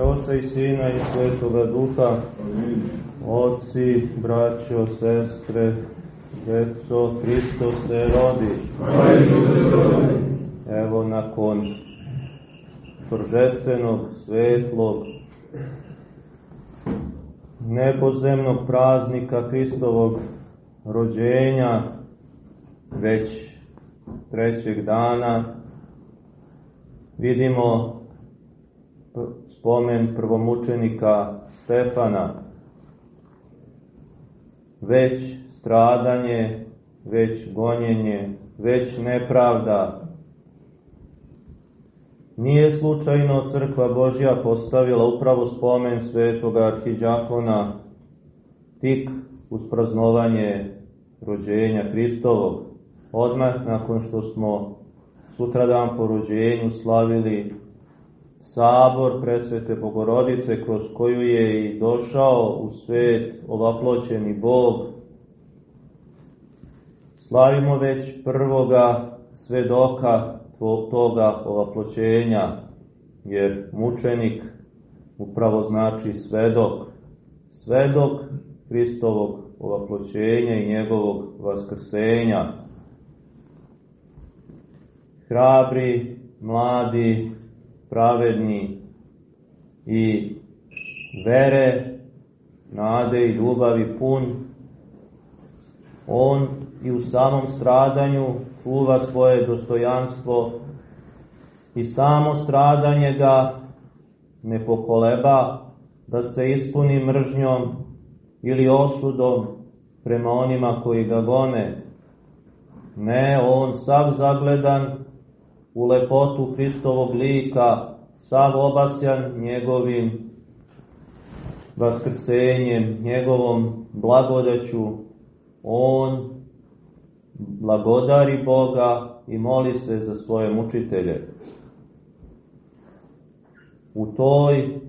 ime Oca i Sina i Svetoga Duha, oci, braćo, sestre, deco, Hristo se rodi. Evo nakon tržestvenog, svetlog, nepozemnog praznika Hristovog rođenja, već trećeg dana, vidimo spomen prvomučenika Stefana, već stradanje, već gonjenje, već nepravda. Nije slučajno crkva Božja postavila upravo spomen svetoga arhiđakona tik uz praznovanje rođenja Hristovog, odmah nakon što smo sutradan po rođenju slavili sabor presvete Bogorodice kroz koju je i došao u svet ovaploćeni Bog. Slavimo već prvoga svedoka toga ovaploćenja, jer mučenik upravo znači svedok, svedok Hristovog ovaploćenja i njegovog vaskrsenja. Hrabri, mladi, pravedni i vere, nade i ljubavi pun, on i u samom stradanju čuva svoje dostojanstvo i samo stradanje ga ne pokoleba da se ispuni mržnjom ili osudom prema onima koji ga gone. Ne, on sav zagledan u lepotu Hristovog lika, sav obasjan njegovim vaskrsenjem, njegovom blagodaću, on blagodari Boga i moli se za svoje mučitelje. U toj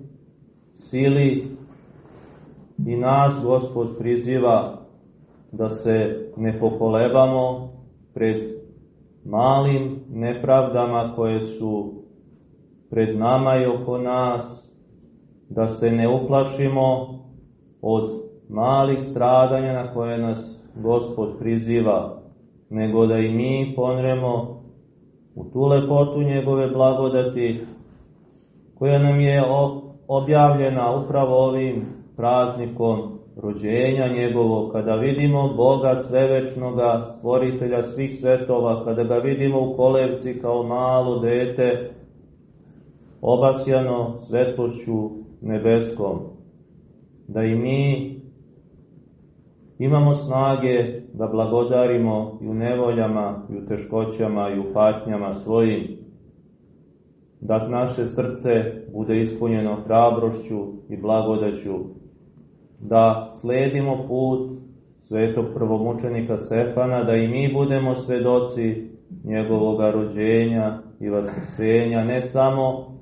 sili i nas Gospod priziva da se ne pokolebamo pred malim nepravdama koje su pred nama i oko nas, da se ne uplašimo od malih stradanja na koje nas Gospod priziva, nego da i mi ponremo u tu lepotu njegove blagodati, koja nam je objavljena upravo ovim praznikom rođenja njegovog, kada vidimo Boga svevečnoga, stvoritelja svih svetova, kada ga vidimo u kolevci kao malo dete, obasjano svetlošću nebeskom, da i mi imamo snage da blagodarimo i u nevoljama, i u teškoćama, i u patnjama svojim, da naše srce bude ispunjeno hrabrošću i blagodaću da sledimo put svetog prvomučenika Stefana, da i mi budemo svedoci njegovog rođenja i vaskrsenja, ne samo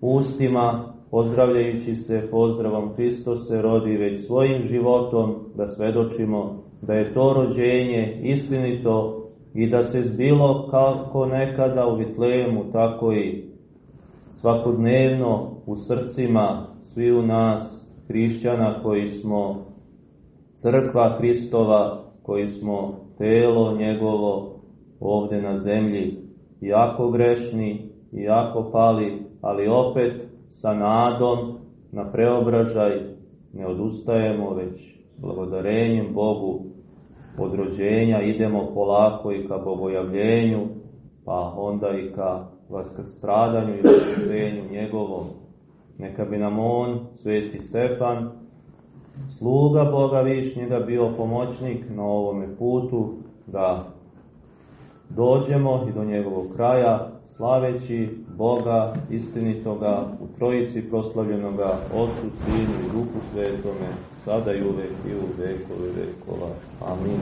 ustima, pozdravljajući se pozdravom Hristo se rodi, već svojim životom da svedočimo da je to rođenje istinito i da se zbilo kako nekada u Vitlejemu, tako i svakodnevno u srcima svi u nas hrišćana koji smo crkva Hristova, koji smo telo njegovo ovde na zemlji, jako grešni, jako pali, ali opet sa nadom na preobražaj ne odustajemo, već blagodarenjem Bogu od rođenja idemo polako i ka bogojavljenju, pa onda i ka vaskrstradanju i vaskrsenju njegovom neka bi nam on, sveti Stefan, sluga Boga Višnjega, bio pomoćnik na ovome putu, da dođemo i do njegovog kraja, slaveći Boga istinitoga u trojici proslavljenoga Otcu, Sinu i Duhu Svetome, sada i uvek i u vekove vekova. Amin.